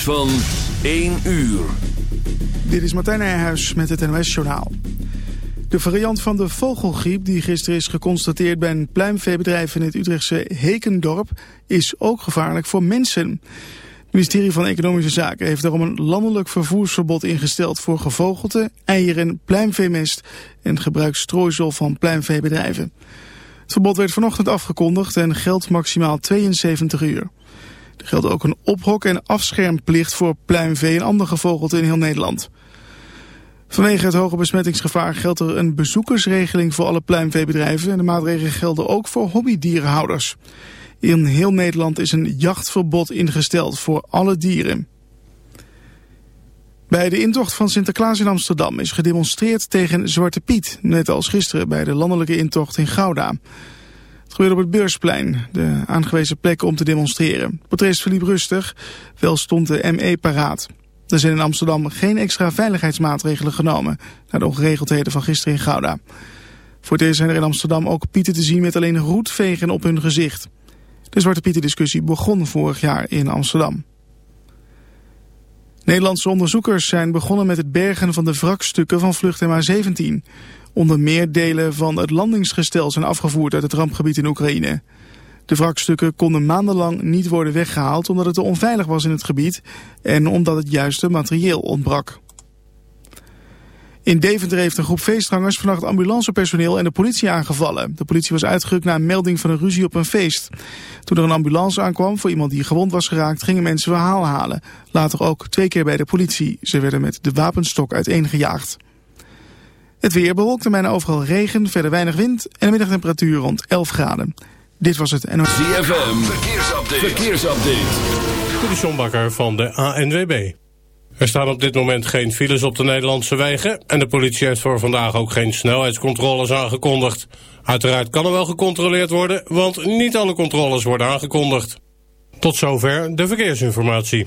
van 1 uur. Dit is Martijn Nijhuis met het NOS-journaal. De variant van de vogelgriep die gisteren is geconstateerd bij een pluimveebedrijf in het Utrechtse Hekendorp is ook gevaarlijk voor mensen. Het ministerie van Economische Zaken heeft daarom een landelijk vervoersverbod ingesteld voor gevogelte, eieren, pluimveemest en gebruiksstrooisel van pluimveebedrijven. Het verbod werd vanochtend afgekondigd en geldt maximaal 72 uur. Geldt ook een ophok- en afschermplicht voor pluimvee en andere gevogelte in heel Nederland. Vanwege het hoge besmettingsgevaar geldt er een bezoekersregeling voor alle pluimveebedrijven en de maatregelen gelden ook voor hobbydierenhouders. In heel Nederland is een jachtverbod ingesteld voor alle dieren. Bij de intocht van Sinterklaas in Amsterdam is gedemonstreerd tegen Zwarte Piet, net als gisteren bij de landelijke intocht in Gouda. Gebeurde op het Beursplein, de aangewezen plek om te demonstreren. Het verliep rustig, wel stond de ME paraat. Er zijn in Amsterdam geen extra veiligheidsmaatregelen genomen... na de ongeregeldheden van gisteren in Gouda. Voor eerst zijn er in Amsterdam ook pieten te zien met alleen roetvegen op hun gezicht. De Zwarte Pieten discussie begon vorig jaar in Amsterdam. Nederlandse onderzoekers zijn begonnen met het bergen van de wrakstukken van vlucht MH17. Onder meer delen van het landingsgestel zijn afgevoerd uit het rampgebied in Oekraïne. De wrakstukken konden maandenlang niet worden weggehaald omdat het te onveilig was in het gebied en omdat het juiste materieel ontbrak. In Deventer heeft een groep feestgangers vannacht ambulancepersoneel en de politie aangevallen. De politie was uitgerukt na een melding van een ruzie op een feest. Toen er een ambulance aankwam voor iemand die gewond was geraakt, gingen mensen verhaal halen. Later ook twee keer bij de politie. Ze werden met de wapenstok uiteengejaagd. Het weer bewolkt en bijna overal regen, verder weinig wind en een middagtemperatuur rond 11 graden. Dit was het NOS. ZFM, verkeersupdate. verkeersupdate. De van de ANWB. Er staan op dit moment geen files op de Nederlandse wegen... en de politie heeft voor vandaag ook geen snelheidscontroles aangekondigd. Uiteraard kan er wel gecontroleerd worden... want niet alle controles worden aangekondigd. Tot zover de verkeersinformatie.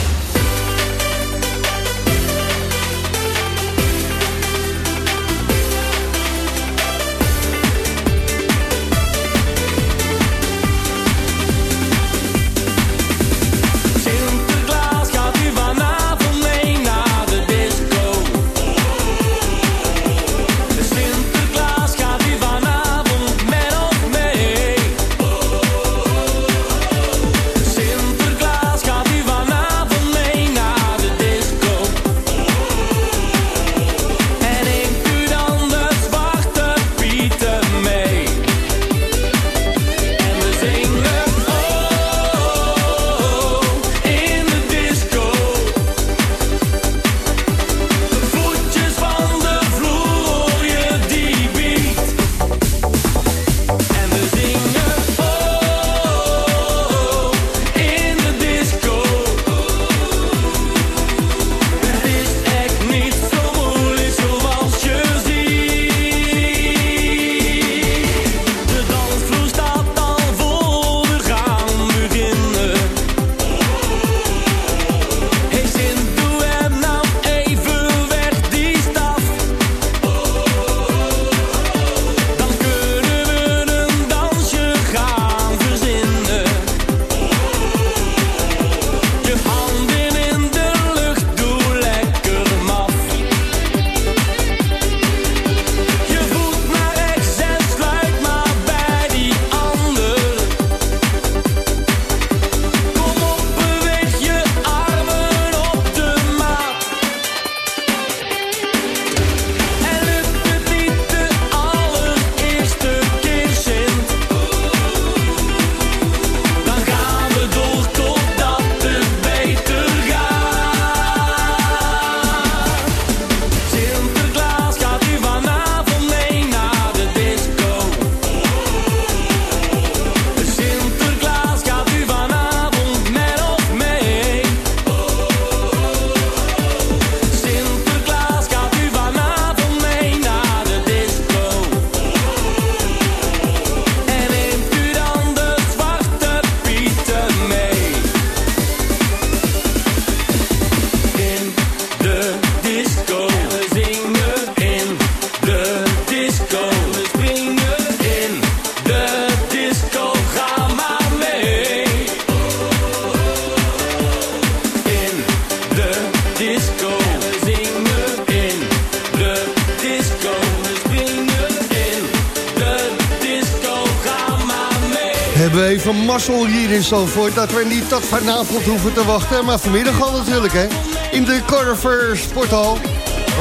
Vanavond hoeven te wachten. Maar vanmiddag al natuurlijk, hè. In de Corver Sporthal.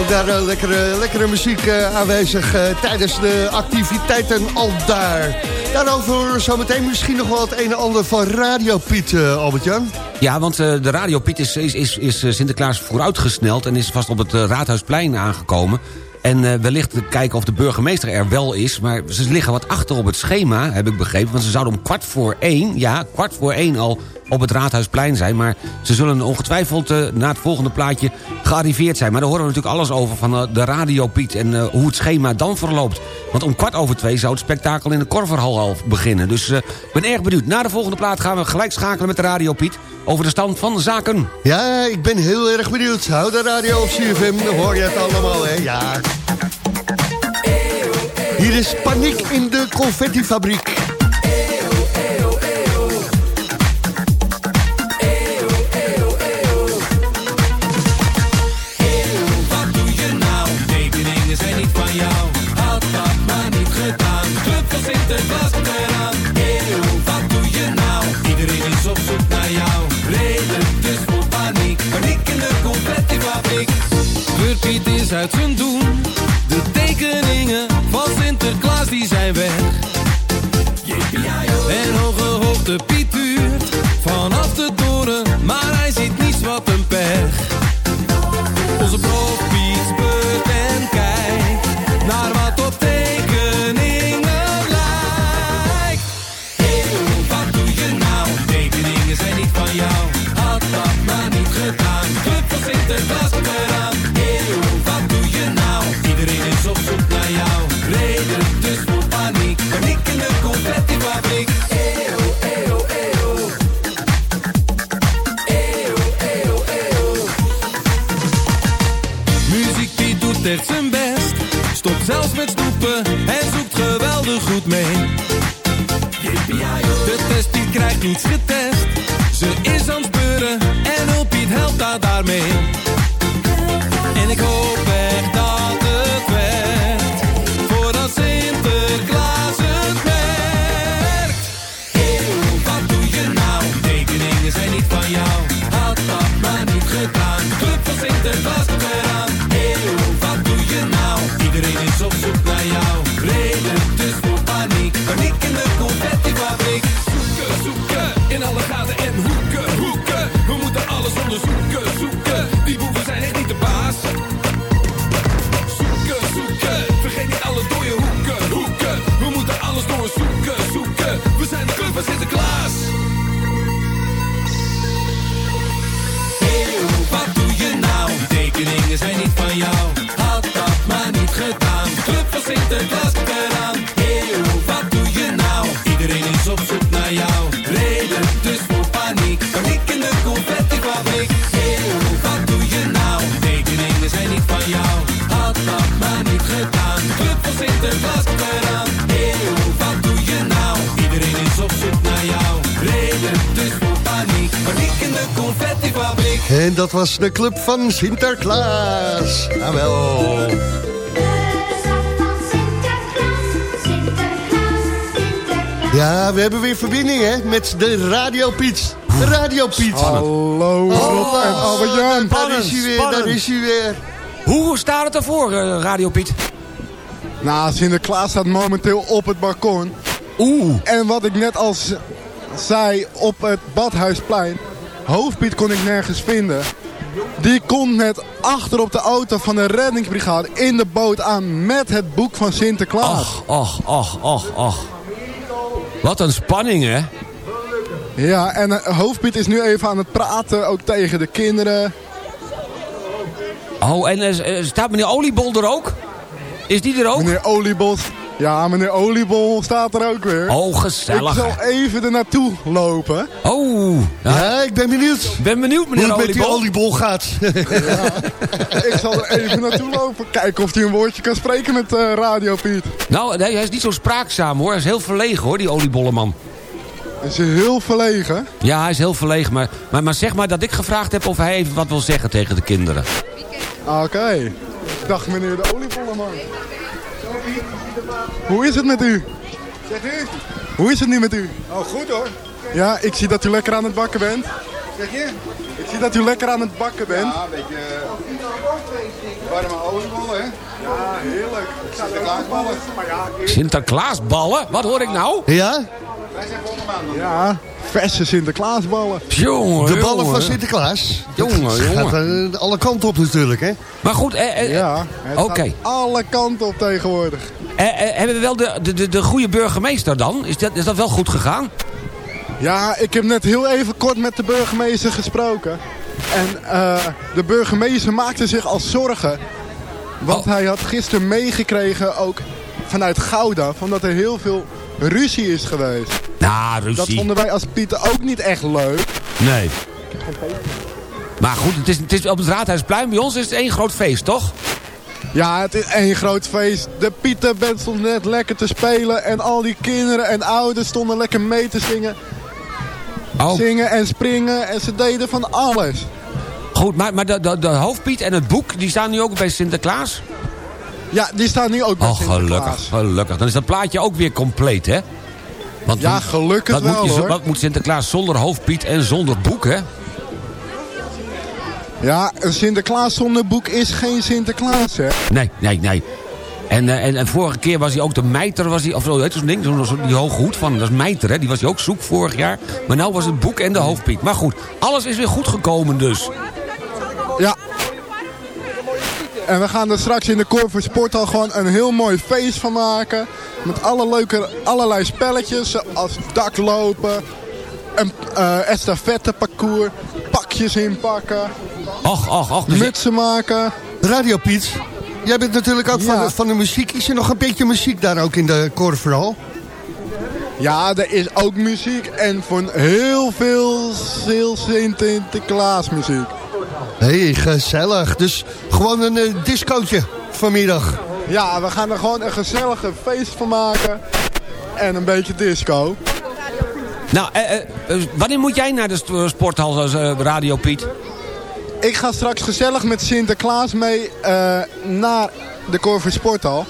Ook daar uh, lekkere, lekkere muziek uh, aanwezig uh, tijdens de activiteiten al daar. Daarover zometeen misschien nog wel het een en ander van Radio Piet, Albert-Jan. Ja, want de Radio Piet is, is, is, is Sinterklaas vooruitgesneld... en is vast op het Raadhuisplein aangekomen... En wellicht kijken of de burgemeester er wel is. Maar ze liggen wat achter op het schema, heb ik begrepen. Want ze zouden om kwart voor één, ja, kwart voor één al op het Raadhuisplein zijn. Maar ze zullen ongetwijfeld uh, na het volgende plaatje gearriveerd zijn. Maar daar horen we natuurlijk alles over van uh, de Radio Piet... en uh, hoe het schema dan verloopt. Want om kwart over twee zou het spektakel in de Korverhal al beginnen. Dus ik ben erg benieuwd. Na de volgende plaat gaan we gelijk schakelen met de Radio Piet... over de stand van de zaken. Ja, ik ben heel erg benieuwd. Hou de radio op CFM, dan hoor je het allemaal, hè. Ja. Hier is paniek in de confettifabriek. Zijn doen. De tekeningen van Sinterklaas die zijn weg. En hoge hoogte Piet duurt vanaf de die dat was de club van Sinterklaas. Jawel. Ja, we hebben weer verbinding hè, met de Radio Piet. De Radio Piet. Hallo, Rob en Albert-Jan. Daar is hij weer, daar is hij weer. Hoe staat het ervoor, uh, Radio Piet? Nou, Sinterklaas staat momenteel op het balkon. Oeh. En wat ik net al zei op het Badhuisplein. Hoofdpiet kon ik nergens vinden. Die komt net achter op de auto van de reddingsbrigade in de boot aan met het boek van Sinterklaas. Och, och, och, och, och. Wat een spanning, hè? Ja, en eh, Hoofdpiet is nu even aan het praten, ook tegen de kinderen. Oh, en eh, staat meneer Oliebol er ook? Is die er ook? Meneer Oliebol, ja, meneer Oliebol staat er ook weer. Oh, gezellig. Ik zal even er naartoe lopen. Oh. Ja, ik ben benieuwd. ben benieuwd, Hoe meneer het met die Oliebol. gaat. Ik zal er even naartoe lopen. Kijken of hij een woordje kan spreken met eh, Radio Piet. Nou, nee, hij is niet zo spraakzaam, hoor. Hij is heel verlegen, hoor, die oliebollenman. Is hij heel verlegen? Ja, hij is heel verlegen, maar, maar, maar zeg maar dat ik gevraagd heb of hij even wat wil zeggen tegen de kinderen. Oké. Dag meneer de oliebollenman. Hoe is het met u? Zegt u? Hoe is het nu met u? Oh, goed hoor. Ja, ik zie dat u lekker aan het bakken bent. Zeg je? Ik zie dat u lekker aan het bakken bent. Ja, een beetje eh, warme oliebollen, hè? Ja, heerlijk. Sinterklaasballen. Maar ja, Sinterklaasballen? Wat hoor ik nou? Ja? Wij zijn volgende maand. Ja, verse Sinterklaasballen. Jongen, De ballen jongen. van Sinterklaas. Jongen, jongen. gaat eh, alle kanten op natuurlijk, hè? Maar goed, eh, eh, Ja, Oké. alle kanten op tegenwoordig. eh, eh, hebben we wel de, de, de, de goede burgemeester dan? Is dat, is dat wel goed gegaan? Ja, ik heb net heel even kort met de burgemeester gesproken. En eh, de burgemeester maakte zich al zorgen. Want hij had gisteren meegekregen, ook vanuit Gouda, van dat er heel veel ruzie is geweest. Dat vonden wij als Pieten ook niet echt leuk. Nee. Maar goed, het is, het is op het Raadhuisplein. Bij ons is het één groot feest, toch? Ja, het is één groot feest. De Pieterband stond net lekker te spelen. En al die kinderen en ouders stonden lekker mee te zingen. Oh. Zingen en springen. En ze deden van alles. Goed, maar, maar de, de, de hoofdpiet en het boek, die staan nu ook bij Sinterklaas? Ja, die staan nu ook bij Oh, Sinterklaas. gelukkig, gelukkig. Dan is dat plaatje ook weer compleet, hè? Want Ja, gelukkig wat moet wel, je zo- hoor. Wat moet Sinterklaas zonder hoofdpiet en zonder boek, hè? Ja, een Sinterklaas zonder boek is geen Sinterklaas, hè? Nee, nee, nee. En, eh, en, en vorige keer was hij ook de mijter, was hij, of zo, heet zo'n ding, zo- die hoge hoed van, dat is mijter, hè? Die was hij ook zoek vorig jaar. Maar nou was het boek en de hoofdpiet. Maar goed, alles is weer goed gekomen dus. Ja. En we gaan er straks in de Corver Sporthal gewoon een heel mooi feest van maken. Met alle leuke, allerlei spelletjes, zoals daklopen, een eh estafette parcours, pakjes inpakken, Och, och, och. dus- mutsen maken. Radio Piet, jij bent natuurlijk ook van, de, van de muziek. Is er nog een beetje muziek daar ook in de Korverhal? Ja, er is ook muziek en voor heel veel heel Sinterklaas muziek. Hé, hey, gezellig. Dus gewoon een eh, discootje vanmiddag. Ja, we gaan er gewoon een gezellige feest van maken. En een beetje disco. Nou, eh, eh, wanneer moet jij naar de sporthal, eh, Radio Piet? Ik ga straks gezellig met Sinterklaas mee eh, naar de Corver Sporthal.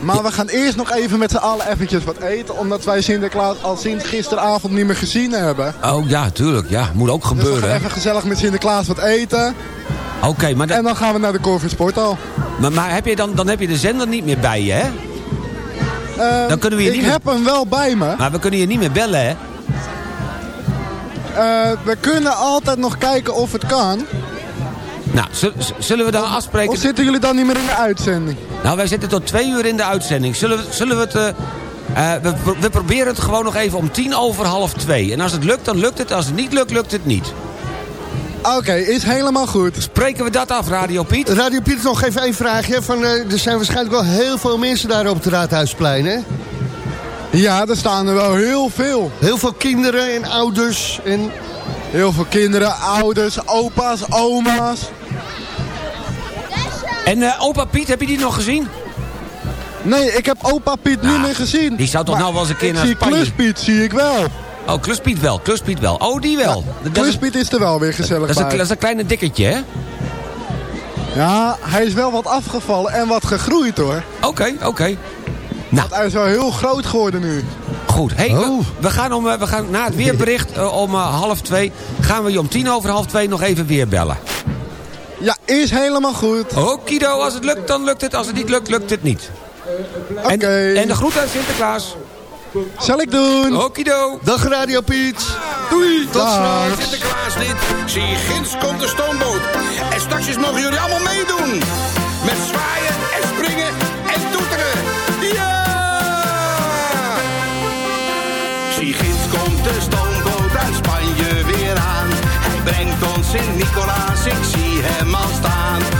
Maar we gaan eerst nog even met z'n allen eventjes wat eten. Omdat wij Sinterklaas al sinds gisteravond niet meer gezien hebben. Oh ja, tuurlijk, ja. Moet ook Dus we gebeuren, gaan even gezellig met Sinterklaas wat eten. Oké, maar, En dan gaan we naar de Corver Sporthal. maar, maar heb je dan, dan heb je de zender niet meer bij je, hè? Eh, Dan kunnen we je ik niet meer- heb hem wel bij me. Maar we kunnen je niet meer bellen, hè? Eh, we kunnen altijd nog kijken of het kan. Nou, zullen we dan afspreken... Of zitten jullie dan niet meer in de uitzending? Nou, wij zitten tot twee uur in de uitzending. Zullen we, zullen we het... eh, eh, we, pro- we proberen het gewoon nog even om tien over half twee. En als het lukt, dan lukt het. Als het niet lukt, lukt het niet. Oké, is helemaal goed. Spreken we dat af, Radio Piet? Radio Piet, nog even één vraagje. Van, eh, er zijn waarschijnlijk wel heel veel mensen daar op het Raadhuisplein, hè? Ja, er staan er wel heel veel. Heel veel kinderen en ouders. En... Heel veel kinderen, ouders, opa's, oma's. En eh, opa Piet, heb je die nog gezien? Nee, ik heb opa Piet niet meer gezien. Die zou toch Maar nou wel eens een keer ik naar zie Spanje... Kluspiet, zie ik wel. Oh, Kluspiet wel, Kluspiet wel. Oh, die wel. Is, Kluspiet is er wel weer gezellig dat, is een, dat is een kleine dikketje, hè? Ja, hij is wel wat afgevallen en wat gegroeid hoor. Oké, oké. Nou, Hij is wel heel groot geworden nu. goed. Hey, Oh. we, we gaan om, eh, we gaan na het weerbericht eh, om eh, half twee... gaan we je om tien over half twee nog even weer bellen. Ja, is helemaal goed. Okido, als het lukt, dan lukt het. Als het niet lukt, lukt het niet. Oké. En, en de groet uit Sinterklaas. Zal ik doen. Okido. Dag Radio Piet. Doei. Tot straks. Sinterklaas dit, zie je ginds komt de stoomboot. En straks mogen jullie allemaal meedoen. Met zwaaien brengt ons Sint-Nicolaas, ik zie hem al staan.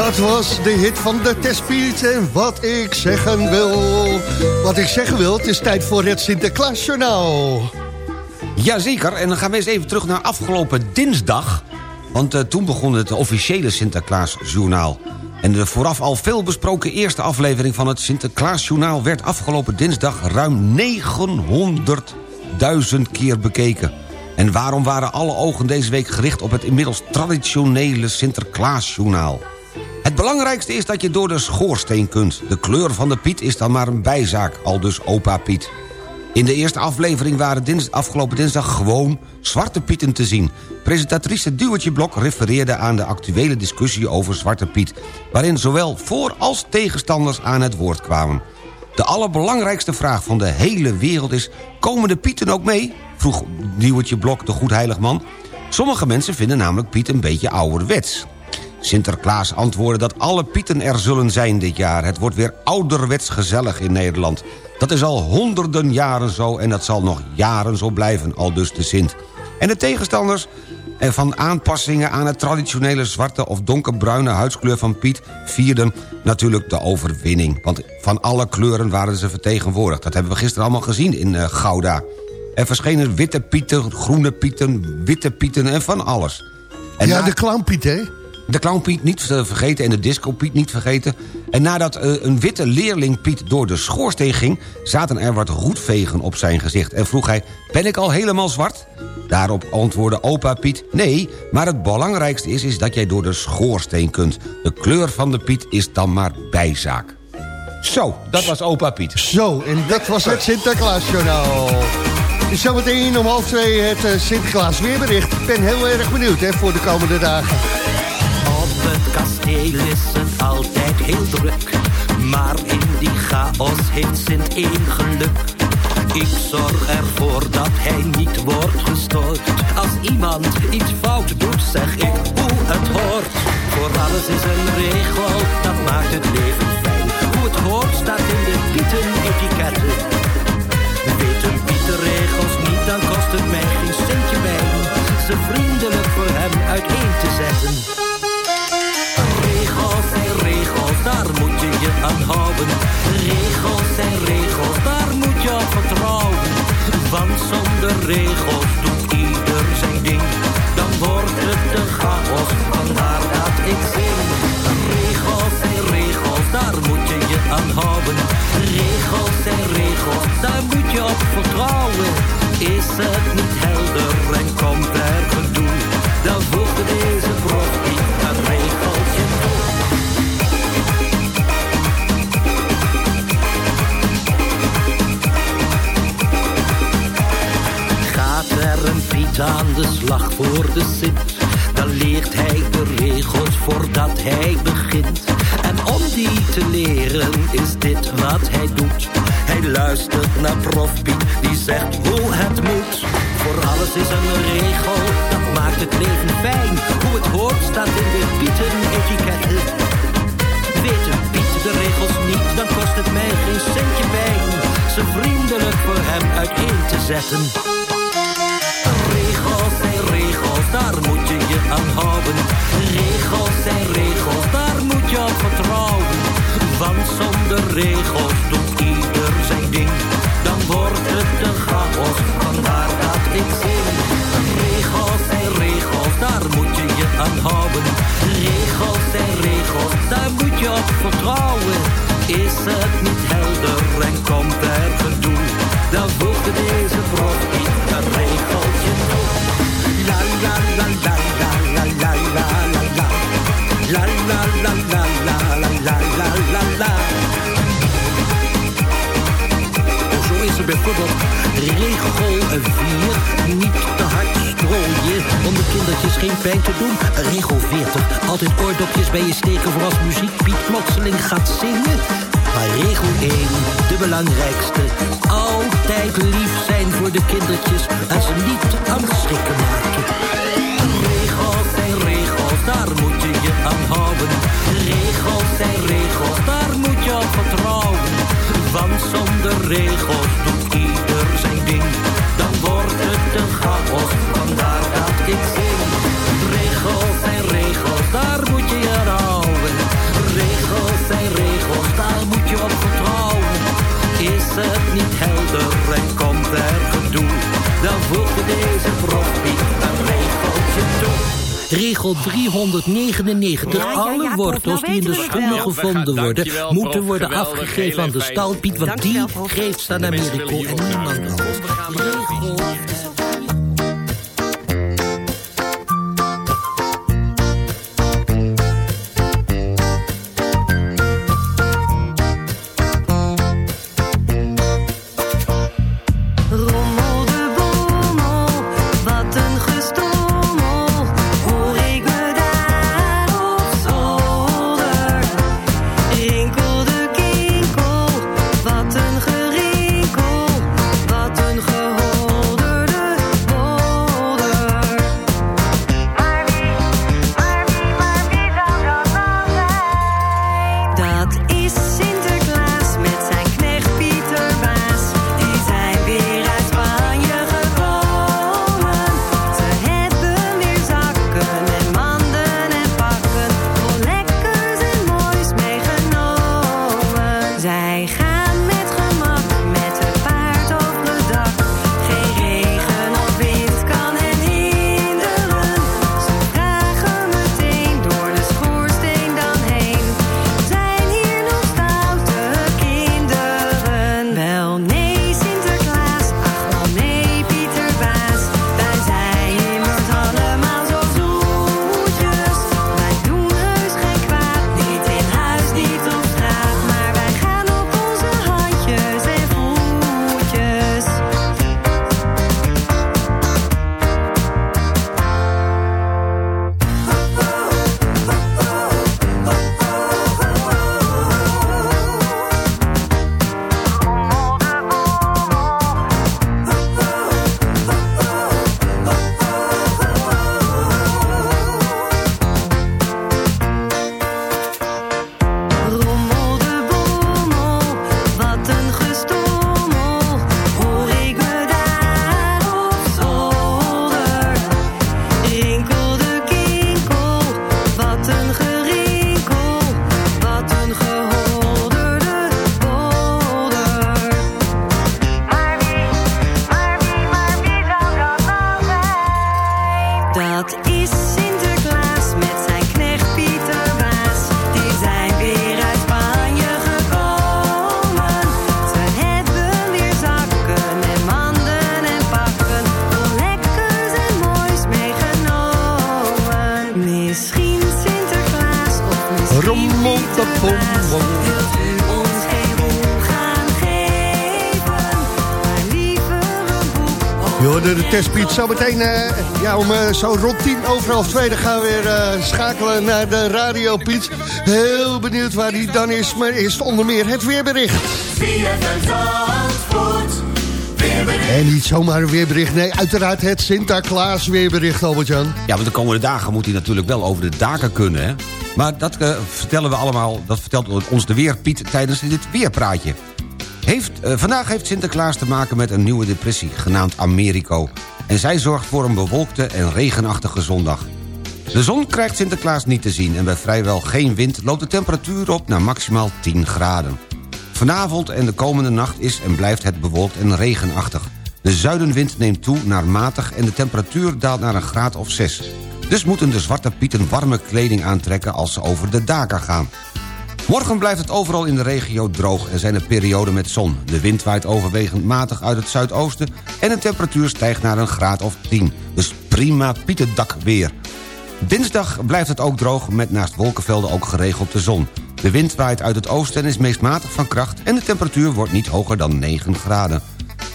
Dat was de hit van de Testpiet en wat ik zeggen wil. Wat ik zeggen wil, het is tijd voor het Sinterklaasjournaal. Jazeker, en dan gaan we eens even terug naar afgelopen dinsdag. Want eh, toen begon het officiële Sinterklaasjournaal. En de vooraf al veel besproken eerste aflevering van het Sinterklaasjournaal... werd afgelopen dinsdag ruim 900.000 keer bekeken. En waarom waren alle ogen deze week gericht op het inmiddels traditionele Sinterklaasjournaal? Het belangrijkste is dat je door de schoorsteen kunt. De kleur van de Piet is dan maar een bijzaak, al dus opa Piet. In de eerste aflevering waren dins, afgelopen dinsdag gewoon Zwarte Pieten te zien. Presentatrice Duwertje Blok refereerde aan de actuele discussie over Zwarte Piet... waarin zowel voor- als tegenstanders aan het woord kwamen. De allerbelangrijkste vraag van de hele wereld is... komen de Pieten ook mee? vroeg Duwertje Blok, de goedheilig man. Sommige mensen vinden namelijk Piet een beetje ouderwets. Sinterklaas antwoordde dat alle Pieten er zullen zijn dit jaar. Het wordt weer ouderwets gezellig in Nederland. Dat is al honderden jaren zo en dat zal nog jaren zo blijven, al dus de Sint. En de tegenstanders eh, van aanpassingen aan het traditionele zwarte of donkerbruine huidskleur van Piet vierden natuurlijk de overwinning. Want van alle kleuren waren ze vertegenwoordigd. Dat hebben we gisteren allemaal gezien in uh, Gouda. Er verschenen witte pieten, groene pieten, witte pieten en van alles. En ja, na- de clownpiet, hè? De clown Piet niet vergeten en de disco Piet niet vergeten. En nadat eh, een witte leerling Piet door de schoorsteen ging... zaten er wat roetvegen op zijn gezicht. En vroeg hij, ben ik al helemaal zwart? Daarop antwoordde opa Piet, nee... maar het belangrijkste is, is dat jij door de schoorsteen kunt. De kleur van de Piet is dan maar bijzaak. Zo, dat was opa Piet. Zo, en dat was het Sinterklaasjournaal. Zometeen om half twee het eh, Sinterklaas weerbericht. Ik ben heel erg benieuwd hè, voor de komende dagen. Kasteel is het altijd heel druk. Maar in die chaos heeft Sint één geluk. Ik zorg ervoor dat hij niet wordt gestoord. Als iemand iets fout doet, zeg ik hoe het hoort. Voor alles is een regel, dat maakt het leven fijn. Hoe het hoort staat in de Pieten-etiketten. Weten Piet de regels niet, dan kost het mij geen centje wijn. Ze vriendelijk voor hem uiteen te zetten. Daar moet je je aan houden. Regels zijn regels, daar moet je op vertrouwen. Want zonder regels doet ieder zijn ding. Dan wordt het de chaos, vandaar dat ik zing. Regels zijn regels, daar moet je je aan houden. Regels zijn regels, daar moet je op vertrouwen. Is het niet helder en komt er dan voegt deze aan de slag voor de Sint, dan leert hij de regels voordat hij begint. En om die te leren is dit wat hij doet. Hij luistert naar prof Piet, die zegt hoe het moet. Voor alles is een regel, dat maakt het leven fijn. Hoe het hoort staat in de Pieten-etiketten. Weet een Piet de regels niet, dan kost het mij geen centje pijn. Ze vriendelijk voor hem uiteen te zetten. Regels doet ieder zijn ding. Dan wordt het een chaos, vandaar dat ik zing. Regels zijn regels, daar moet je je aan houden. Regels zijn regels, daar moet je op vertrouwen. Is het bijvoorbeeld regel 4. Niet te hard strooien om de kindertjes geen pijn te doen. Regel 40. Altijd oordopjes bij je steken voor als muziek Piet plotseling gaat zingen. Maar regel 1, de belangrijkste. Altijd lief zijn voor de kindertjes en ze niet aan het schrikken maken. Regels zijn regels, daar moet je je aan houden. Regels zijn regels, daar moet je op vertrouwen. Want zonder regels doet ieder zijn ding. Dan wordt het een chaos, vandaar dat ik zing. Regels zijn regels, daar moet je je aan houden. Regels zijn regels, daar moet je op vertrouwen. Is het niet helder en komt er gedoe, dan voegt het Regel 399. Ja, ja, ja, Alle Prof, wortels nou die in de schoenen wel. gevonden worden... Moeten worden afgegeven aan de stalpiet... want die geeft aan De mensen Amerika en niemand anders. Testpiet zometeen, eh ja, om eh, zo rond tien over half twee... gaan we weer eh, schakelen naar de radio, Piet. Heel benieuwd waar die dan is, maar eerst onder meer het weerbericht. En niet zomaar een weerbericht, nee, uiteraard het Sinterklaas weerbericht, Albert-Jan. Ja, want de komende dagen moet hij natuurlijk wel over de daken kunnen, hè? Maar dat vertellen we allemaal, dat vertelt ons de Weerpiet tijdens dit weerpraatje. Heeft, vandaag heeft Sinterklaas te maken met een nieuwe depressie, genaamd Americo. En zij zorgt voor een bewolkte en regenachtige zondag. De zon krijgt Sinterklaas niet te zien en bij vrijwel geen wind loopt de temperatuur op naar maximaal 10 graden. Vanavond en de komende nacht is en blijft het bewolkt en regenachtig. De zuidenwind neemt toe naar matig en de temperatuur daalt naar een graad of 6. Dus moeten de zwarte pieten warme kleding aantrekken als ze over de daken gaan. Morgen blijft het overal in de regio droog en zijn er perioden met zon. De wind waait overwegend matig uit het zuidoosten... en de temperatuur stijgt naar een graad of 10. Dus prima pietendak weer. Dinsdag blijft het ook droog met naast wolkenvelden ook geregeld de zon. De wind waait uit het oosten en is meest matig van kracht... en de temperatuur wordt niet hoger dan 9 graden.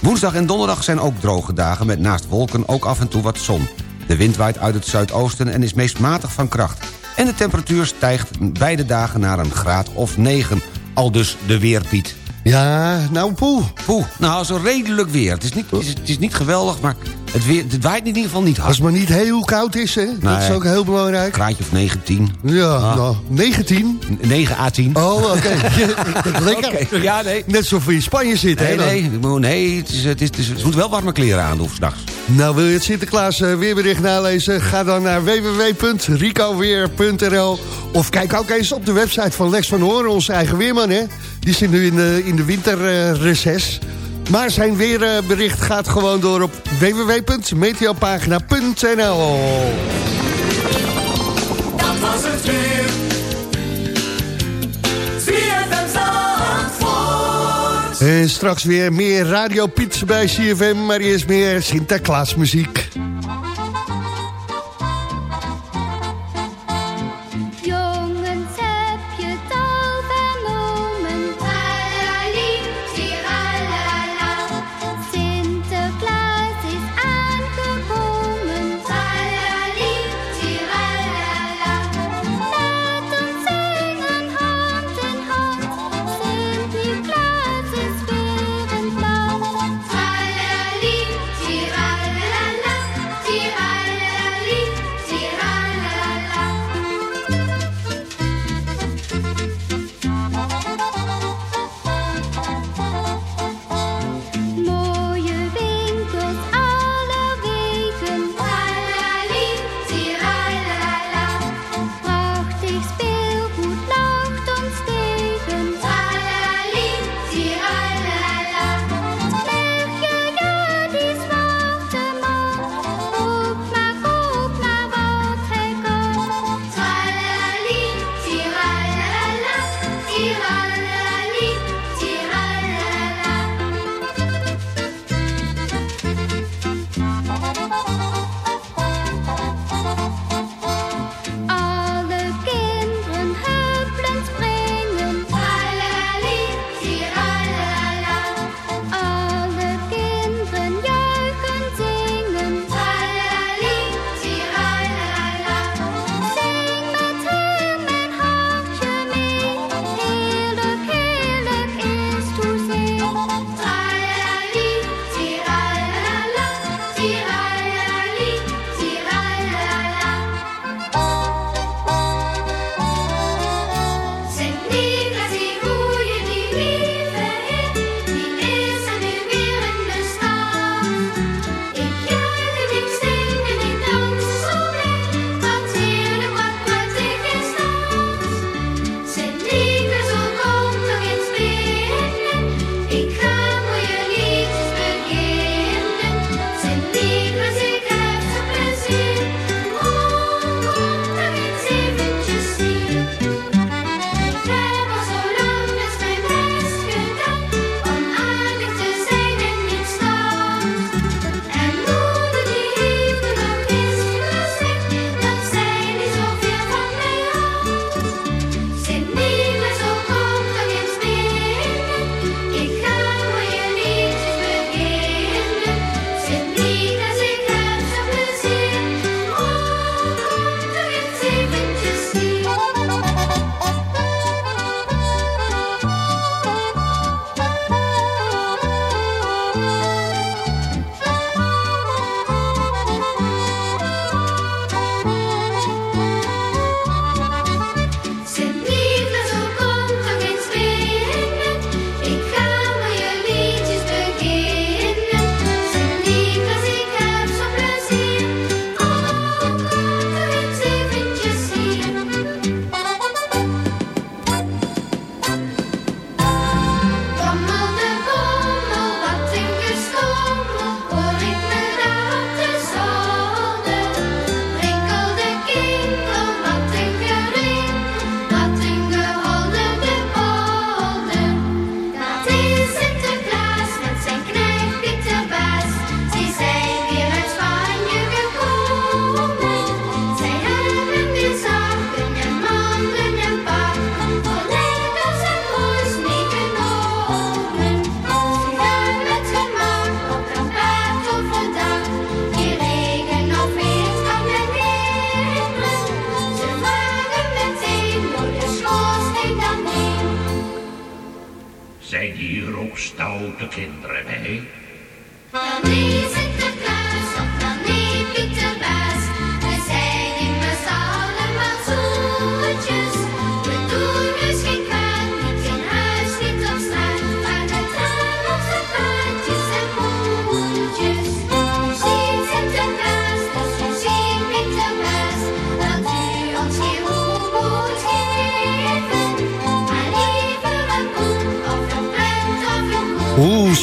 Woensdag en donderdag zijn ook droge dagen met naast wolken ook af en toe wat zon. De wind waait uit het zuidoosten en is meest matig van kracht. En de temperatuur stijgt beide dagen naar een graad of 9. Al dus de weerpiet. Ja, nou poeh. Poeh, nou zo redelijk weer. Het is niet, het is, het is niet geweldig, maar het, weer, het waait in ieder geval niet hard. Als het maar niet heel koud is, hè? Dat is ook heel belangrijk. Kraantje of 19. Ja, Ah. nou, 19? 9 à 10. Oh, oké. Lekker. Ja, nee. Net zo in Spanje zitten, Nee, hè? dan? nee, moet- nee het is, het is, het is, ze moeten wel warme kleren aan doen s'nachts. Nou, wil je het Sinterklaas eh, weerbericht nalezen? Ga dan naar www.ricoweer.nl of kijk ook eens op de website van Lex van Horen, onze eigen weerman. Hè? Die zit nu in de, in de winterreces. Maar zijn weerbericht gaat gewoon door op www.meteopagina.nl Dat was het weer. En straks weer meer radiopiets bij CFM, maar eerst meer Sinterklaasmuziek. MUZIEK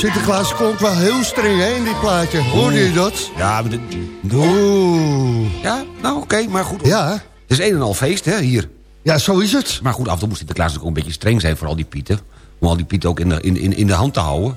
Sinterklaas komt wel heel streng heen in dit plaatje. Hoorde je dat? Ja, maar de... Oeh. Ja, nou oké, maar goed. Ja. Het is een en al feest hè, hier. Ja, zo is het. Maar goed, af en toe moest Sinterklaas ook een beetje streng zijn voor al die pieten. Om al die pieten ook in de, in, in, in de hand te houden.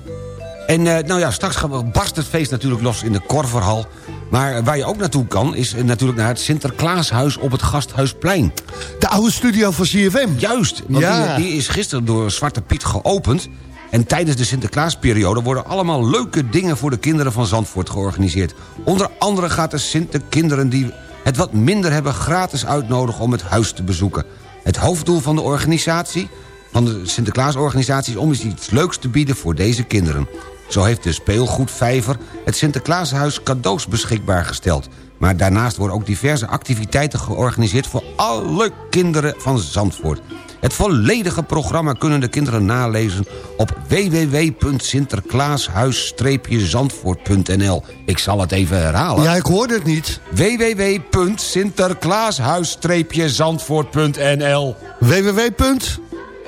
En eh, nou ja, straks gaan we, barst het feest natuurlijk los in de Korverhal. Maar waar je ook naartoe kan, is eh, natuurlijk naar het Sinterklaashuis op het Gasthuisplein. De oude studio van CFM. Juist, want die, eh, die, is gisteren door Zwarte Piet geopend. En tijdens de Sinterklaasperiode worden allemaal leuke dingen voor de kinderen van Zandvoort georganiseerd. Onder andere gaat de Sinterkinderen die het wat minder hebben gratis uitnodigen om het huis te bezoeken. Het hoofddoel van de organisatie, van de Sinterklaasorganisatie, is om iets leuks te bieden voor deze kinderen. Zo heeft de speelgoedvijver het Sinterklaashuis cadeaus beschikbaar gesteld. Maar daarnaast worden ook diverse activiteiten georganiseerd... voor alle kinderen van Zandvoort. Het volledige programma kunnen de kinderen nalezen op www.sinterklaashuis-zandvoort.nl. Ik zal het even herhalen. Ja, ik hoorde het niet. www.sinterklaashuis-zandvoort.nl www.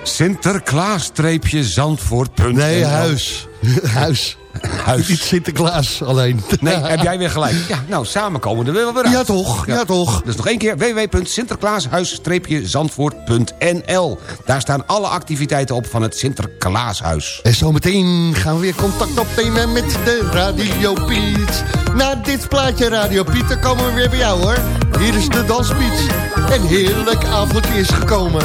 Sinterklaas-zandvoort.nl Nee, huis. huis. Huis. Niet Sinterklaas alleen. Nee, heb jij weer gelijk. Ja, nou, samen komen we er wel weer uit. Ja, toch? Ja, toch? Dus nog één keer www.sinterklaashuis-zandvoort.nl Daar staan alle activiteiten op van het Sinterklaashuis. En zometeen gaan we weer contact opnemen met de Radio Piet. Na dit plaatje Radio Piet, dan komen we weer bij jou hoor. Hier is de Danspiet. Een heerlijk avondje is gekomen.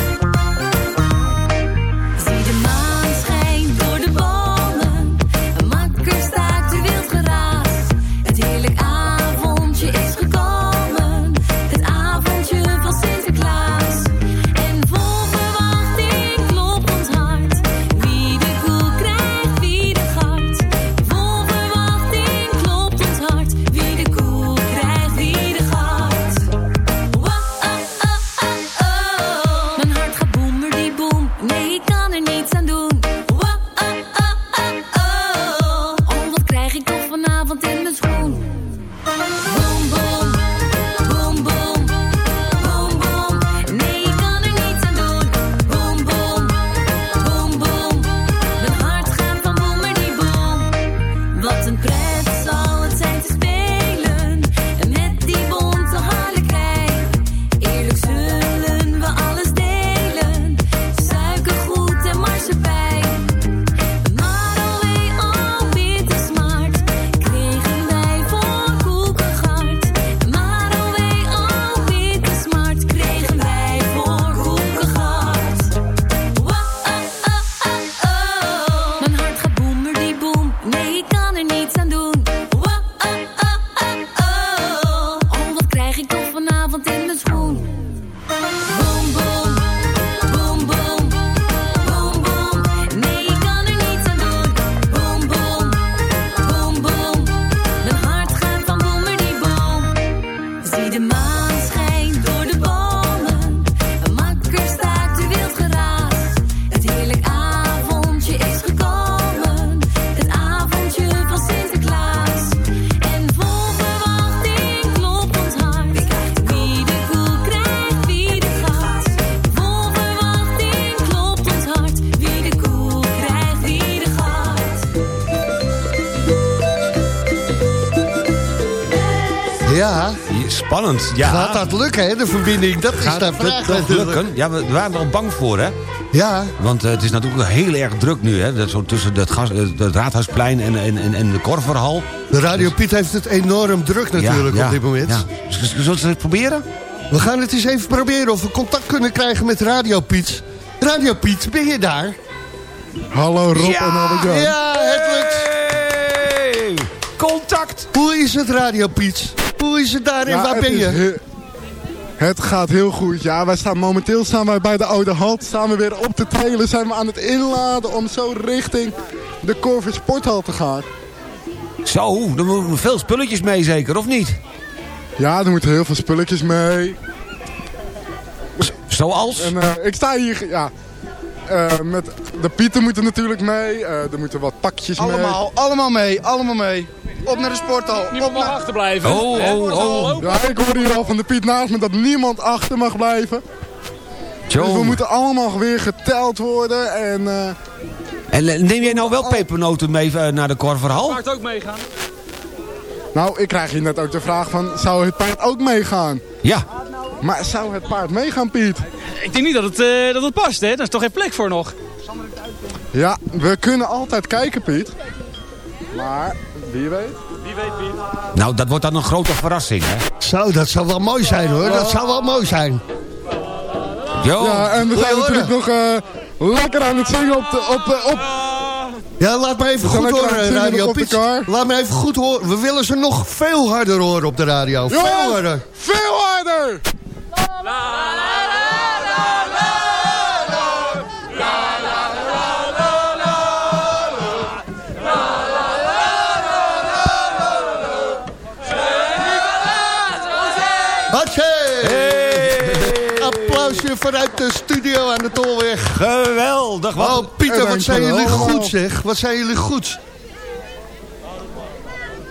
Ja. Spannend, ja. Gaat dat lukken, hè, de verbinding? Dat is Gaat de het vraag toch natuurlijk. lukken? Ja, we, we waren er al bang voor, hè? Ja. Want eh, het is natuurlijk heel erg druk nu, hè? Dat, zo tussen het, gas, eh, het Raadhuisplein en, en, en, en de Korverhal. De Radio Piet heeft het enorm druk natuurlijk Ja, ja, op dit moment. ja. Z- z- Zullen we het proberen? We gaan het eens even proberen of we contact kunnen krijgen met Radio Piet. Radio Piet, ben je daar? Hallo Rob Ja, en Albert-Jan. Ja, het lukt. Contact. Hoe is het Radio Piet? Hoe is het daar en Ja, waar het ben je? he- Het gaat heel goed, ja. Wij staan, momenteel staan wij bij de Oude Halt. Staan we weer op de trailer, zijn we aan het inladen om zo richting de Corver Sporthal te gaan. Zo, er moeten veel spulletjes mee zeker, of niet? Ja, er moeten heel veel spulletjes mee. Zoals? En, eh, ik sta hier, ja. Eh, met de pieten moeten natuurlijk mee. eh, er moeten wat pakjes mee. Allemaal, allemaal mee, allemaal mee. Op naar de sporthal. Niemand mag achterblijven. Oh, oh, oh. Ja, ik hoor hier al van de Piet naast me dat niemand achter mag blijven. Zo. Dus we moeten allemaal weer geteld worden en... eh, En neem jij nou wel pepernoten mee naar de Korverhal? Mag het ook meegaan? Nou, ik krijg hier net ook de vraag van, zou het paard ook meegaan? Ja. Maar zou het paard meegaan, Piet? Ik denk niet dat het, eh, dat het past, hè? Daar is toch geen plek voor nog? Ja, we kunnen altijd kijken, Piet. Maar, wie weet? Wie weet, Piet. Nou, dat wordt dan een grote verrassing, hè? Zo, dat zou wel mooi zijn hoor. Dat zou wel mooi zijn. Jo. Ja, en we zijn natuurlijk nog eh, lekker aan het zingen op de... Op, de- op... Ja, laat me even goed horen, Radio Piet. kar. Laat me even goed horen. We willen ze nog veel harder horen op de radio. Veel harder. Veel harder! Vanuit de studio aan de Tolweg. Geweldig. Wat Oh, Pieter, wat zijn jullie goed zeg. Wat zijn jullie goed.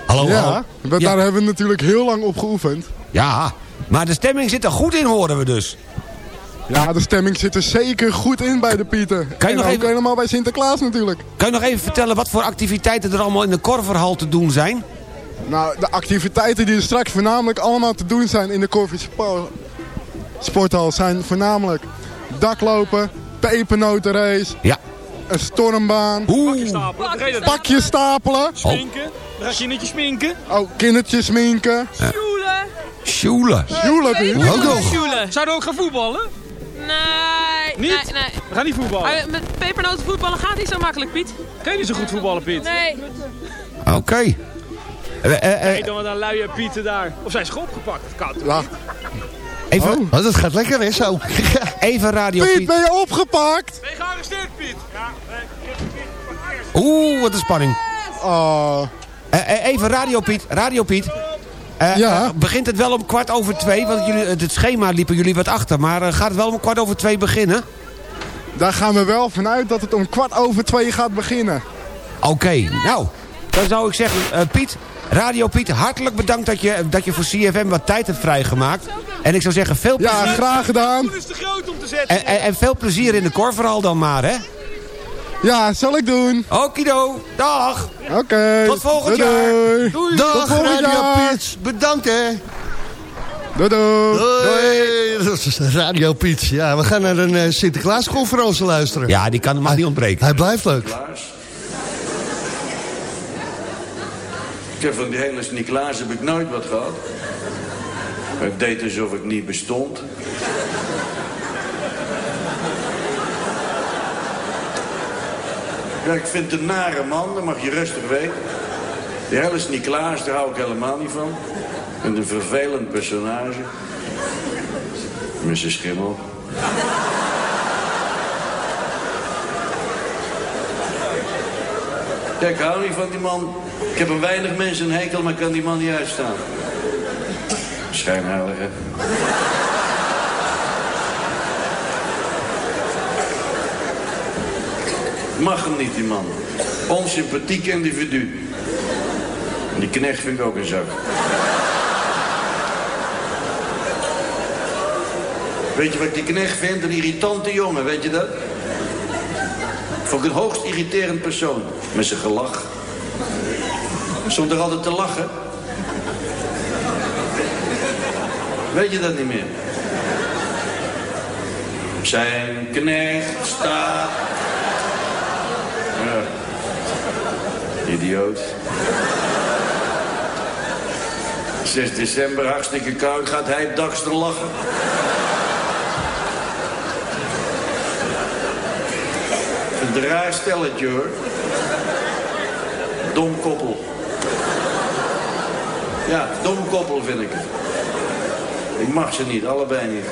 Hallo, Ja, hallo. daar hebben we natuurlijk heel lang op geoefend. Ja, maar de stemming zit er goed in, horen we dus. Ja, de stemming zit er zeker goed in bij de Pieten. Kan je en nog ook even- helemaal bij Sinterklaas natuurlijk. Kan je nog even vertellen wat voor activiteiten er allemaal in de Korverhal te doen zijn? Nou, de activiteiten die er straks voornamelijk allemaal te doen zijn in de Sporthal zijn voornamelijk daklopen, pepernotenrace, Ja. een stormbaan, Pakje stapelen, pakjes stapelen, Sminken. Oh, kindertjes sminken, Sjoelen. Sjoelen. joelen Piet. Ook nog. Sjoelen. Zouden we ook gaan voetballen? Nee. Niet? Nee, nee. We gaan niet voetballen. Ah, Met pepernoten voetballen gaat niet zo makkelijk, Piet. Kan je niet zo goed voetballen, Piet? Nee. Oké. Eh, eh, eh, Kijk dan wat aan luie Pieten daar. Of zijn ze opgepakt? Koud. Ja. Even, Oh, dat gaat lekker hè zo. even Radio Piet, Piet. ben je opgepakt? Ben je gearresteerd, Piet? Ja. Oeh, wat een spanning. Oh, Eh, eh, even Radio Piet. Radio Piet. Eh, Ja? begint het wel om kwart over twee? Want jullie, het het schema liepen jullie wat achter. Maar eh, gaat het wel om kwart over twee beginnen? daar gaan we wel vanuit dat het om kwart over twee gaat beginnen. Oké, nou. Dan zou ik zeggen, Piet, Radio Piet, hartelijk bedankt dat je, dat je voor CFM wat tijd hebt vrijgemaakt. En ik zou zeggen, veel Ja, plezier, graag gedaan. Het is te groot om te zetten. en, en, en veel plezier in de Korverhal dan maar, hè? Ja, zal ik doen. Okido, dag. Oké. Tot volgend Doei, jaar. doei. Dag Tot volgend Radio jaar. Piet. Bedankt hè. Doei, doei. Doei. Radio Piet. Ja, we gaan naar een eh, Sinterklaasconferentie luisteren. Ja, die kan mag niet ontbreken. Hij blijft leuk. Ik heb van die hele Sint-Niklaas heb ik nooit wat gehad. Ik deed alsof ik niet bestond. Ja, ik vind een nare man, dat mag je rustig weten. Die hele Sint-Niklaas, daar hou ik helemaal niet van. Vind een vervelend personage. Zijn schimmel. Ja, ik hou niet van die man. Ik heb een weinig mensen een hekel, maar kan die man niet uitstaan. Schijnheilige. Mag hem niet, die man. Onsympathiek individu. Die knecht vind ik ook een zak. Weet je wat ik die knecht vind? Een irritante jongen, weet je dat? Vond ik een hoogst irriterend persoon. Met zijn gelach. Stond er altijd te lachen. Weet je dat niet meer? Zijn knecht staat... Ja. Idioot. 6 december, hartstikke koud, gaat hij het dakste lachen. Een raar stelletje hoor. Dom koppel. Ja, dom koppel vind ik het. Ik mag ze niet, allebei niet.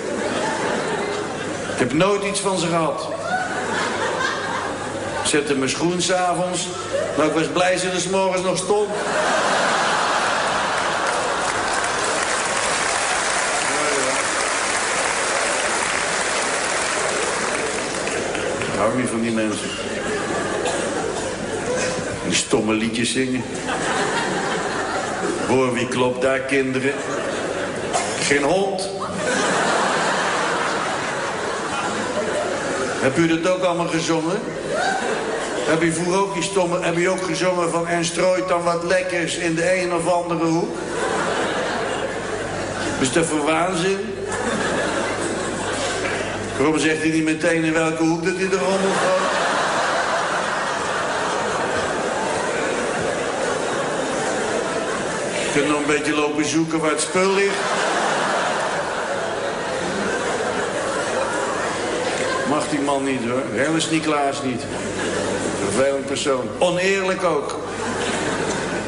Ik heb nooit iets van ze gehad. Ik zette mijn schoen s'avonds, maar ik was blij ze er 's morgens nog stond. Ik hou niet van die mensen. Die stomme liedjes zingen. Hoor wie klopt daar, kinderen? Geen hond. Heb u dat ook allemaal gezongen? Heb u vroeger ook die stomme... Heb u ook gezongen van... En strooit dan wat lekkers in de een of andere hoek? Is dat voor waanzin? Waarom zegt hij niet meteen in welke hoek dat hij de rommel gooit? Je kunt nog een beetje lopen zoeken waar het spul ligt. Die man niet hoor. Helemaal Niklaas niet. Vervelend persoon. Oneerlijk ook.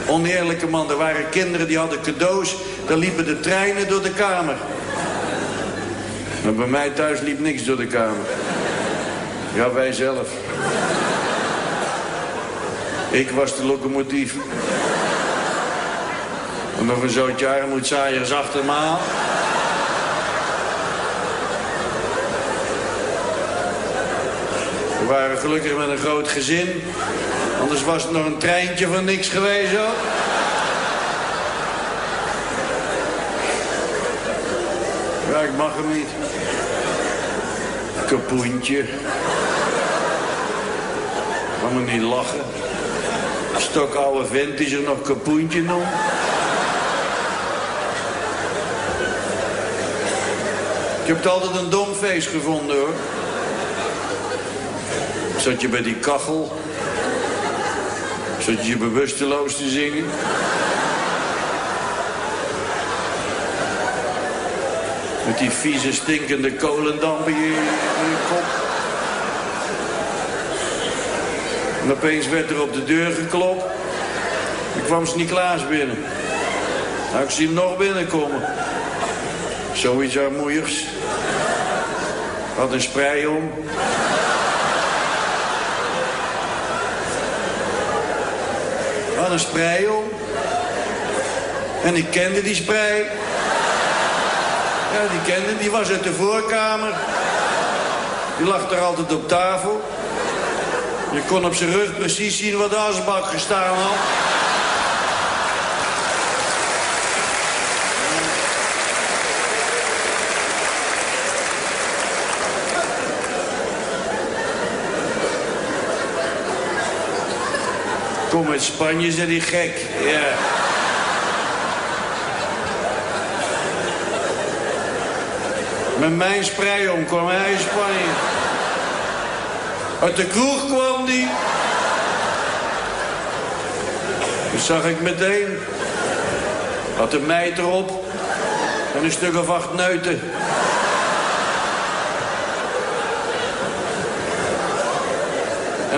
Oneerlijke man. Er waren kinderen die hadden cadeaus. Daar liepen de treinen door de kamer. Maar bij mij thuis liep niks door de kamer. Ja, wij zelf. Ik was de locomotief. En nog een zootje armoedzaaiers achter me aan. Waren gelukkig met een groot gezin. Anders was het nog een treintje van niks geweest ook. Ja, ik mag hem niet. Kapoentje. Kan me niet lachen. Stokoude vent die zich nog kapoentje noemt. Ik heb altijd een dom feest gevonden hoor. Zat je bij die kachel. Zat je je bewusteloos te zingen. Met die vieze stinkende kolendamp in je, kop. En opeens werd er op de deur geklopt. Er kwam Sint-Niklaas binnen. Nou, ik zie hem nog binnenkomen. Zoiets armoeigs. Had een sprei om. Een sprei om. En ik kende die sprei. Ja, die kende, die was uit de voorkamer. Die lag er altijd op tafel. Je kon op zijn rug precies zien wat de asbak gestaan had. Kom uit Spanje, zei die gek. Ja. Met mijn sprei kwam hij in Spanje. Uit de kroeg kwam die. Dat zag ik meteen. Had een meid erop. En een stuk of acht neuten.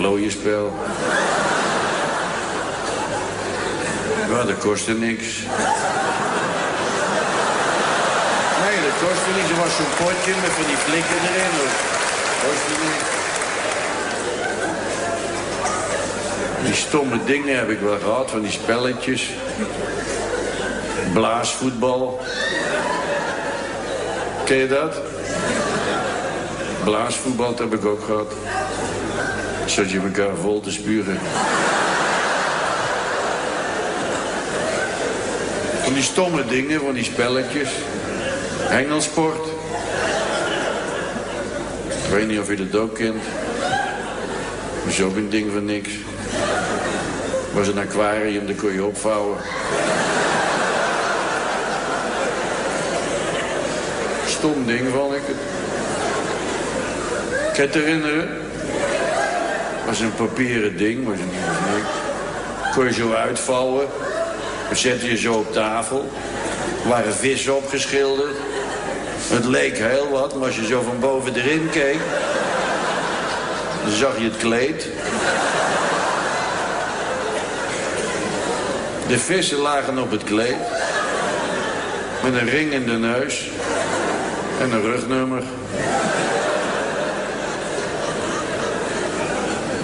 Ja. Vlooienspel. Ja, dat kostte niks. Nee, dat kostte niks. Er was zo'n potje met van die flikken erin. Dat kostte niks. Die stomme dingen heb ik wel gehad, van die spelletjes. Blaasvoetbal. Ken je dat? Blaasvoetbal heb ik ook gehad. Zat je elkaar vol te spuren. Van die stomme dingen, van die spelletjes. Hengelsport. Ik weet niet of je dat ook kent. Is ook een ding van niks. was een aquarium, daar kon je opvouwen. Stom ding vond ik het. Je het herinneren? Was een papieren ding, was een. Kon je zo uitvouwen. Dan zette je zo op tafel. Er waren vissen opgeschilderd. Het leek heel wat, maar als je zo van boven erin keek... dan zag je het kleed. De vissen lagen op het kleed. Met een ring in de neus. En een rugnummer.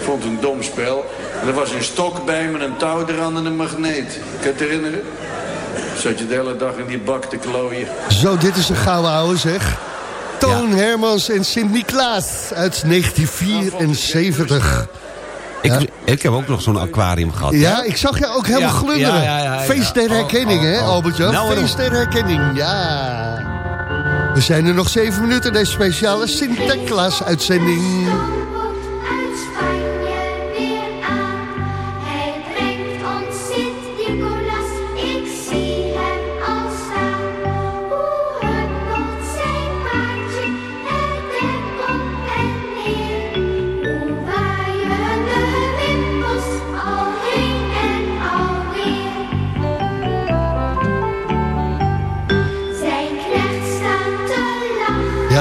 Vond het een dom spel. En er was een stok bij met een touw eraan en een magneet. Kan je het herinneren? Zat je de hele dag in die bak te klooien. Zo, dit is een gouden ouwe zeg. Toon Hermans en Sint-Niklaas uit 1974. Ik, ik heb ook nog zo'n aquarium gehad. Ja, ik zag je ook helemaal Ja, glunderen. ja, ja, ja, ja. Feest der herkenning, Oh, oh, hè, oh. Albert-Jan? Nou? Feest der herkenning, ja. We zijn er nog zeven minuten, deze speciale Sinterklaas-uitzending.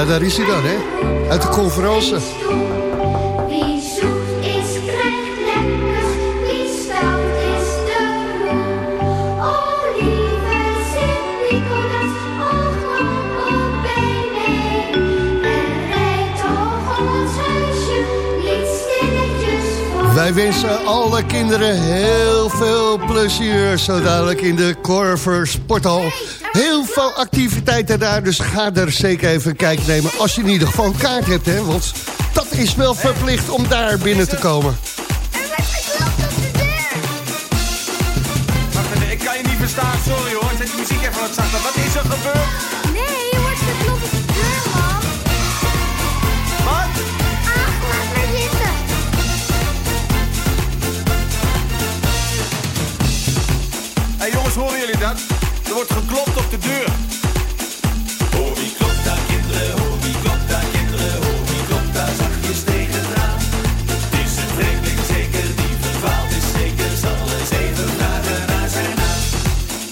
Daar is hij dan, hè? Uit de conferentie. Wij wensen alle kinderen heel veel plezier. Zo dadelijk in de Corver Sporthal. Heel veel activiteiten daar, dus ga er zeker even een kijk nemen. Als je in ieder geval een kaart hebt, hè. Want dat is wel verplicht om daar binnen te komen. Wacht even, ik kan je niet verstaan, sorry hoor. Zet die muziek even wat zachter. Wat is er gebeurd? Horen jullie dat? Er wordt geklopt op de deur. Hoor wie klopt daar kinderen, hoor wie klopt daar kinderen, hoor wie klopt daar zachtjes tegen het raam. Het is een vreemdeling zeker, die verdwaald is zeker, zal eens even vragen naar zijn naam.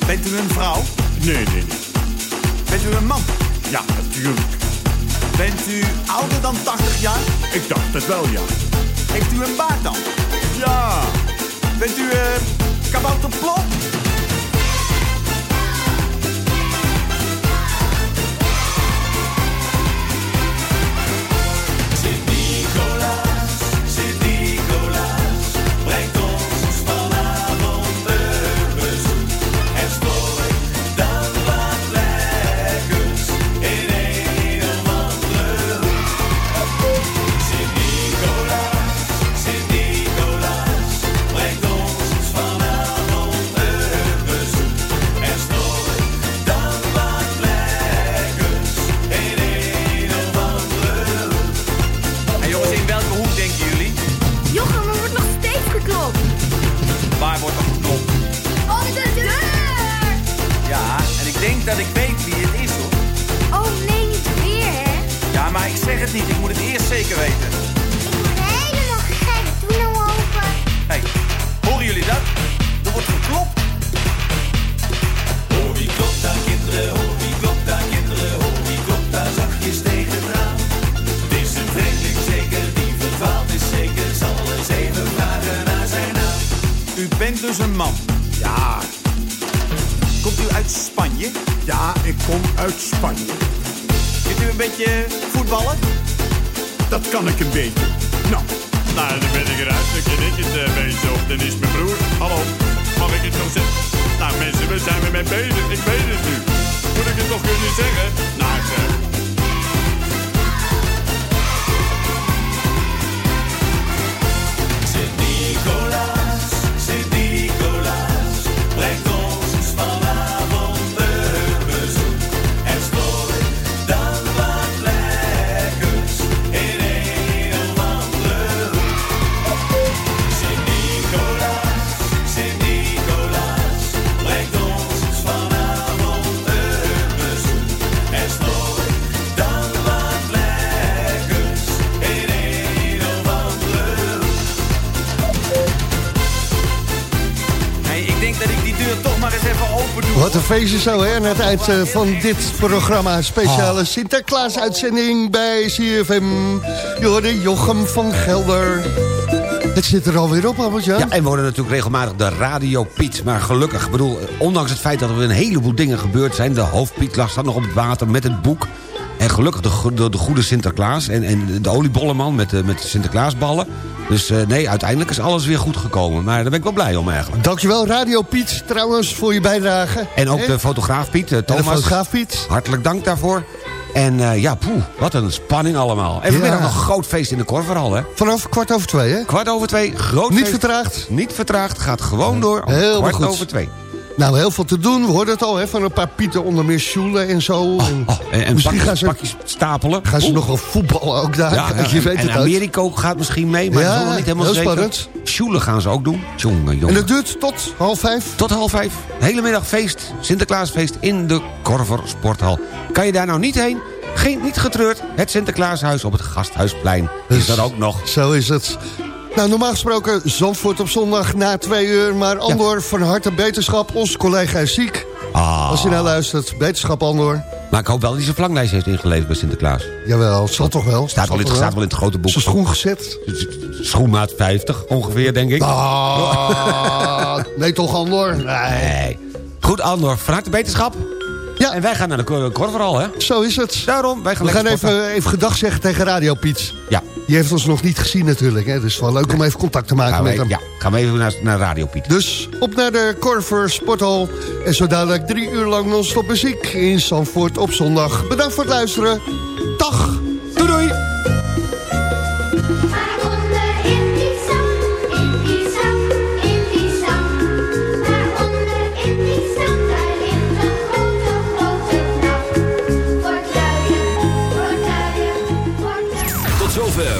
Bent u een vrouw? Nee, nee, nee. Bent u een man? Ja, natuurlijk. Bent u ouder dan 80 jaar? Ik dacht het wel, ja. Heeft u een baard dan? Ja. Bent u eh kabouterplop? Ik zeg het niet. Ik moet het eerst zeker weten. Ik word helemaal gek. Doe nou open. Hé, hey, horen jullie dat? Er wordt geklopt. Hoor wie klopt daar kinderen, hoor wie klopt daar kinderen, hoor wie klopt daar zachtjes tegen het raam. Het is een vreemdeling zeker, die verdwaald is zeker, zal eens even vragen naar zijn naam. U bent dus een man? Ja. Komt u uit Spanje? Ja, ik kom uit Spanje. Een beetje voetballen? Dat kan ik een beetje. Nou, Nou, dan ben ik eruit. Dan ken ik het uh, beetje op. Dan is mijn broer. Hallo, mag ik het nog zeggen? Nou mensen, we zijn er mee bezig. Ik weet het nu. Moet ik het nog kunnen zeggen? Nou. Feestje zo, hè? Aan het eind eh, van dit programma. Speciale Oh. Sinterklaas-uitzending bij CFM. Je hoorde Jochem van Gelder. Het zit er alweer op, Albert. Ja, en we worden natuurlijk regelmatig de Radio Piet. Maar gelukkig, ik bedoel, ondanks het feit dat er een heleboel dingen gebeurd zijn... de hoofdpiet lag staat nog op het water met het boek. En gelukkig de, de, de goede Sinterklaas en, en de oliebollenman met de, met de Sinterklaasballen. Dus eh, nee, uiteindelijk is alles weer goed gekomen. Maar daar ben ik wel blij om eigenlijk. Dankjewel, Radio Piet, trouwens, voor je bijdrage. En ook de fotograaf Piet, eh, Thomas. fotograaf Piet. Hartelijk dank daarvoor. En eh, ja, poeh, wat een spanning allemaal. En vanmiddag Ja. nog een groot feest in de Korverhal, hè? Vanaf kwart over twee, hè? Kwart over twee, groot Niet feest. vertraagd. Niet vertraagd, gaat gewoon door. Helemaal kwart goed. over twee. Nou, heel veel te doen. We hoorden het al, hè? Van een paar pieten onder meer Sjoelen en zo. En Oh, En, en misschien pakjes, gaan ze, stapelen. gaan ze nog wel voetballen ook daar. Ja, ja, je weet en het. Amerika gaat misschien mee, maar Ja, dat is nog niet helemaal heel zeker. spannend. Sjoelen gaan ze ook doen. Jongen, En dat duurt tot half vijf. Tot half vijf. Hele middag feest. Sinterklaasfeest in de Korver Sporthal. Kan je daar nou niet heen? Geen, niet getreurd. Het Sinterklaashuis op het Gasthuisplein. Is dat ook nog. Zo is het. Nou, normaal gesproken Zandvoort op zondag na twee uur. Maar Andor, van harte beterschap. Onze collega is ziek. Ah. Als je nou luistert, beterschap Andor. Maar ik hoop wel dat hij zijn verlanglijst heeft ingeleverd bij Sinterklaas. Jawel, het zal toch wel. Staat wel, in, staat wel in het grote boek. Zijn schoen gezet. Schoenmaat 50 ongeveer, denk ik. Ah, nee toch Andor? Nee. Goed, Andor, van harte beterschap. Ja. En wij gaan naar de Korverhal, hè? Zo is het. Daarom, wij gaan We gaan even, even gedag zeggen tegen Radio Piet. Ja. Die heeft ons nog niet gezien natuurlijk. Hè? Dus wel leuk om even contact te maken Gaan met we, hem. ja, gaan we even naar, naar Radio Piet. Dus op naar de Corver Sporthal. En zo dadelijk drie uur lang non-stop muziek in Zandvoort op zondag. Bedankt voor het luisteren. Dag. Doei doei.